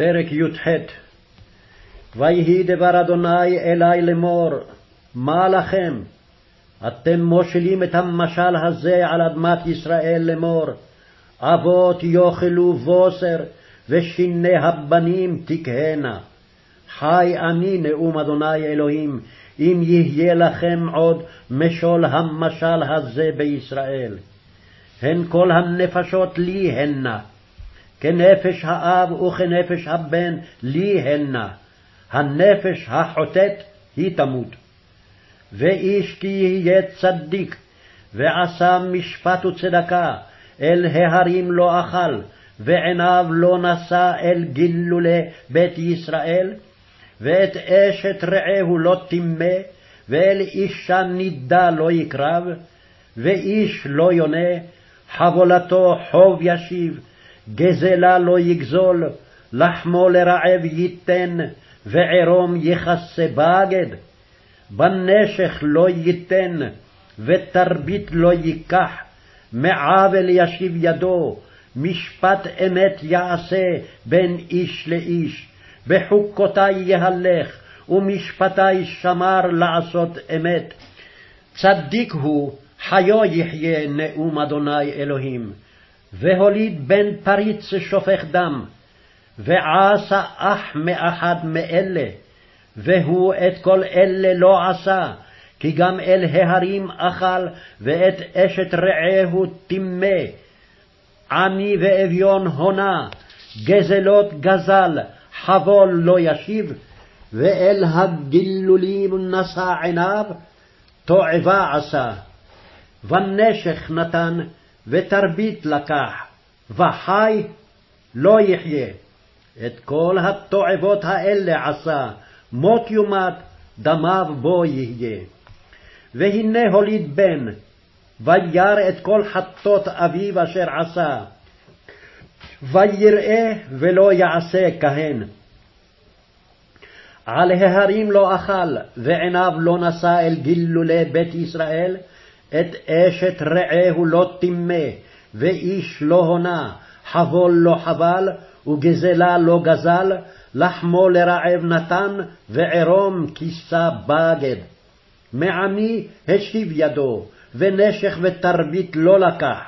פרק י"ח ויהי דבר אדוני אלי לאמור, מה לכם? אתם מושלים את המשל הזה על אדמת ישראל לאמור, אבות יאכלו בוסר, ושיני הבנים תכהנה. חי אני נאום אדוני אלוהים, אם יהיה לכם עוד משול המשל הזה בישראל. הן כל הנפשות לי הנה, כנפש האב וכנפש הבן לי הנה, הנפש החוטאת היא תמות. ואיש כי יהיה צדיק, ועשה משפט וצדקה, אל ההרים לא אכל, ועיניו לא נשא אל גילולי בית ישראל, ואת אשת רעהו לא טימא, ואל אישה נידה לא יקרב, ואיש לא יונה, חבולתו חוב ישיב, גזלה לא יגזול, לחמו לרעב ייתן, וערום יכסה בגד. בנשך לא ייתן, ותרבית לא ייקח, מעוול ישיב ידו, משפט אמת יעשה בין איש לאיש, בחוקותי יהלך, ומשפטי שמר לעשות אמת. צדיק הוא, חיו יחיה נאום אדוני אלוהים. והוליד בן פריץ שופך דם, ועשה אח מאחד מאלה, והוא את כל אלה לא עשה, כי גם אל ההרים אכל, ואת אשת רעהו טימא. עני ואביון הונה, גזלות גזל, חבול לא ישיב, ואל הגילולים נשא עיניו, תועבה עשה. ונשך נתן, ותרבית לקח, וחי לא יחיה. את כל התועבות האלה עשה, מות יומת, דמיו בו יהיה. והנה הוליד בן, וירא את כל חטות אביו אשר עשה, ויראה ולא יעשה כהן. על ההרים לא אכל, ועיניו לא נשא אל גילולי בית ישראל, את אשת רעהו לא טימא, ואיש לא הונה, חבול לא חבל, וגזלה לא גזל, לחמו לרעב נתן, וערום כיסה בגד. מעמי השיב ידו, ונשך ותרבית לא לקח,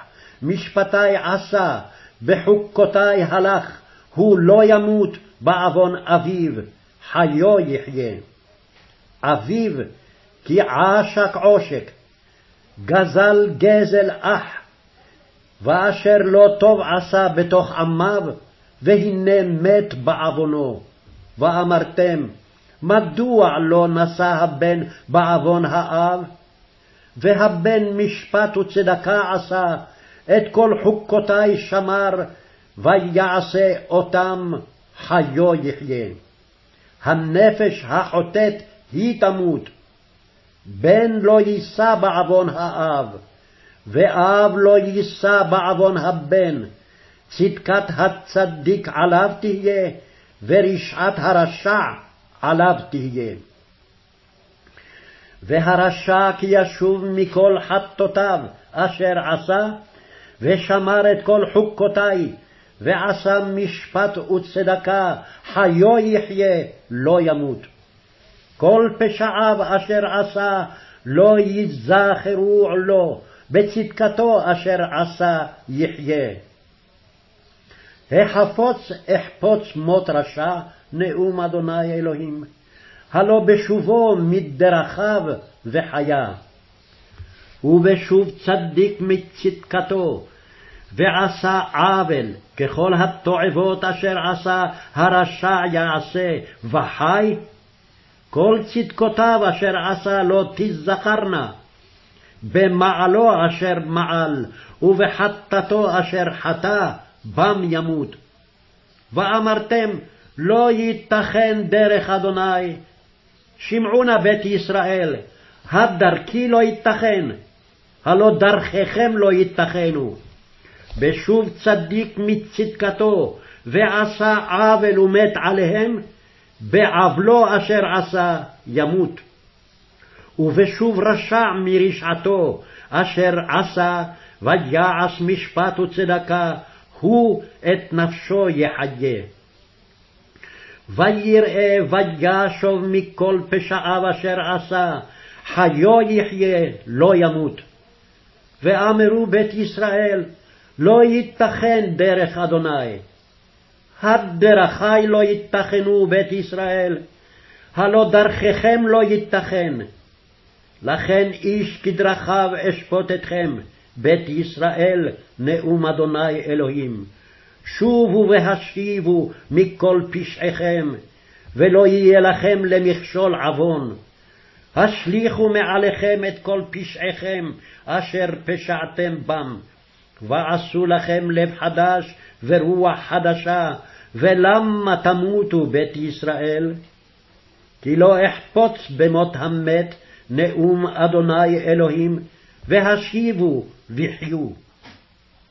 משפטי עשה, בחוקותי הלך, הוא לא ימות בעוון אביו, חיו יחיה. אביו כי עשק עושק, גזל גזל אח, ואשר לא טוב עשה בתוך עמיו, והנה מת בעוונו. ואמרתם, מדוע לא נשא הבן בעוון האב? והבן משפט וצדקה עשה, את כל חוקותי שמר, ויעשה אותם חיו יחיה. הנפש החוטאת היא תמות, בן לא יישא בעוון האב, ואב לא יישא בעוון הבן, צדקת הצדיק עליו תהיה, ורשעת הרשע עליו תהיה. והרשע כי ישוב מכל חטאותיו אשר עשה, ושמר את כל חוקותי, ועשה משפט וצדקה, חיו יחיה, לא ימות. כל פשעיו אשר עשה, לא ייזכרו לו, בצדקתו אשר עשה יחיה. החפוץ אחפוץ מות רשע, נאום אדוני אלוהים, הלא בשובו מדרכיו וחיה. ובשוב צדיק מצדקתו, ועשה עוול, ככל התועבות אשר עשה הרשע יעשה, וחי, כל צדקותיו אשר עשה לא תזכרנה, במעלו אשר מעל, ובחטאתו אשר חטא, בם ימות. ואמרתם, לא ייתכן דרך אדוני. שמעו נא בית ישראל, הדרכי לא ייתכן, הלא דרכיכם לא ייתכנו. בשוב צדיק מצדקתו, ועשה עוול ומת עליהם, בעוולו אשר עשה ימות. ובשוב רשע מרשעתו אשר עשה, ויעש משפט וצדקה, הוא את נפשו יחיה. ויראה וישוב מכל פשעיו אשר עשה, חיו יחיה, לא ימות. ואמרו בית ישראל, לא ייתכן דרך אדוני. הדרכי לא ייתכנו בית ישראל, הלא דרככם לא ייתכן. לכן איש כדרכיו אשפוט אתכם, בית ישראל, נאום אדוני אלוהים. שובו והשיבו מכל פשעיכם, ולא יהיה לכם למכשול עוון. השליכו מעליכם את כל פשעיכם אשר פשעתם בם, ועשו לכם לב חדש ורוח חדשה, ולמה תמותו בית ישראל? כי לא אחפוץ במות המת, נאום אדוני אלוהים, והשיבו וחיו.